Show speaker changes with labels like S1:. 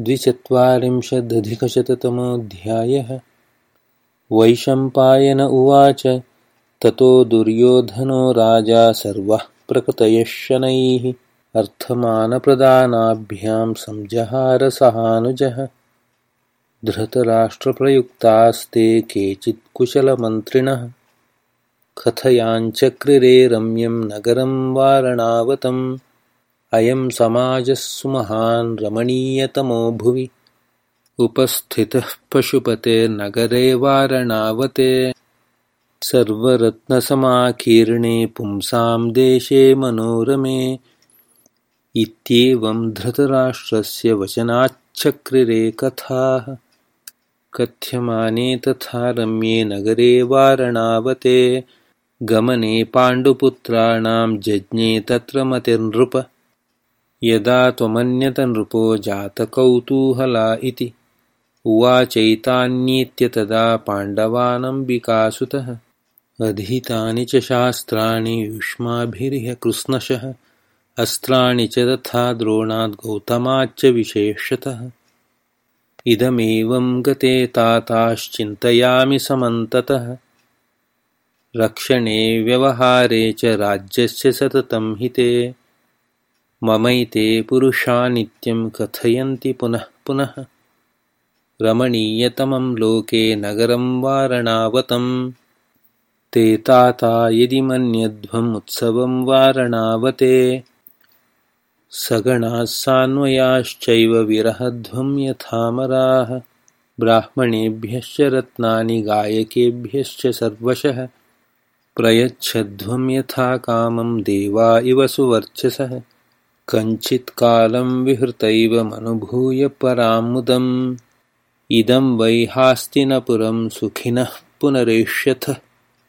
S1: द्विचत्वारिंशदधिकशततमोऽध्यायः। वैशम्पायन उवाच ततो दुर्योधनो राजा सर्वः प्रकृतयः शनैः। अर्थमानप्रदानाभ्यां संजहारसहानुजः धृतराष्ट्रप्रयुक्तास्ते केचित्कुशलमन्त्रिणः कथयाञ्चक्रिरे रम्यं नगरं वारणावतम् अयं समाजः सुमहान् रमणीयतमो भुवि। उपस्थितः पशुपतेर्नगरे वारणावते। सर्वरत्नसमाकीर्णे पुंसां देशे मनोरमे। इत्येवं धृतराष्ट्रस्य वचनाच्चक्रिरे कथाः। कथ्यमाने तथा रम्ये नगरे वारणावते। गमने पाण्डुपुत्राणां जज्ञे तत्र मतिर्नृप यदा त्वमन्यतनृपो जातकौतूहला इति। उवाचैतान्येत्य तदा पाण्डवानम्बिकासुतः। अधीतानि च शास्त्राणि युष्माभिरिह कृत्स्नशः अस्त्राणि च तथा द्रोणाद्गौतमाच्च विशेषतः। इदमेवं गते ताताश्चिन्तयामि समन्ततः। रक्षणे व्यवहारे च राज्यस्य सततं हिते ममैते पुरुषा नित्यं कथयन्ति पुनः पुनः। रमणीयतमं लोके नगरं वारणावतं ते ताता यदि मन्यध्वम् उत्सवं वारणावते। सगणाः सान्वयाश्चैव विरहध्वं यथामराः। ब्राह्मणेभ्यश्च रत्नानि गायकेभ्यश्च सर्वशः। प्रयच्छध्वं यथा कामं देवा इव सुवर्चसः कञ्चित्कालं विहृतैवमनुभूय परामुदम्। इदं वै हास्तिनपुरं सुखिनः पुनरेष्यथ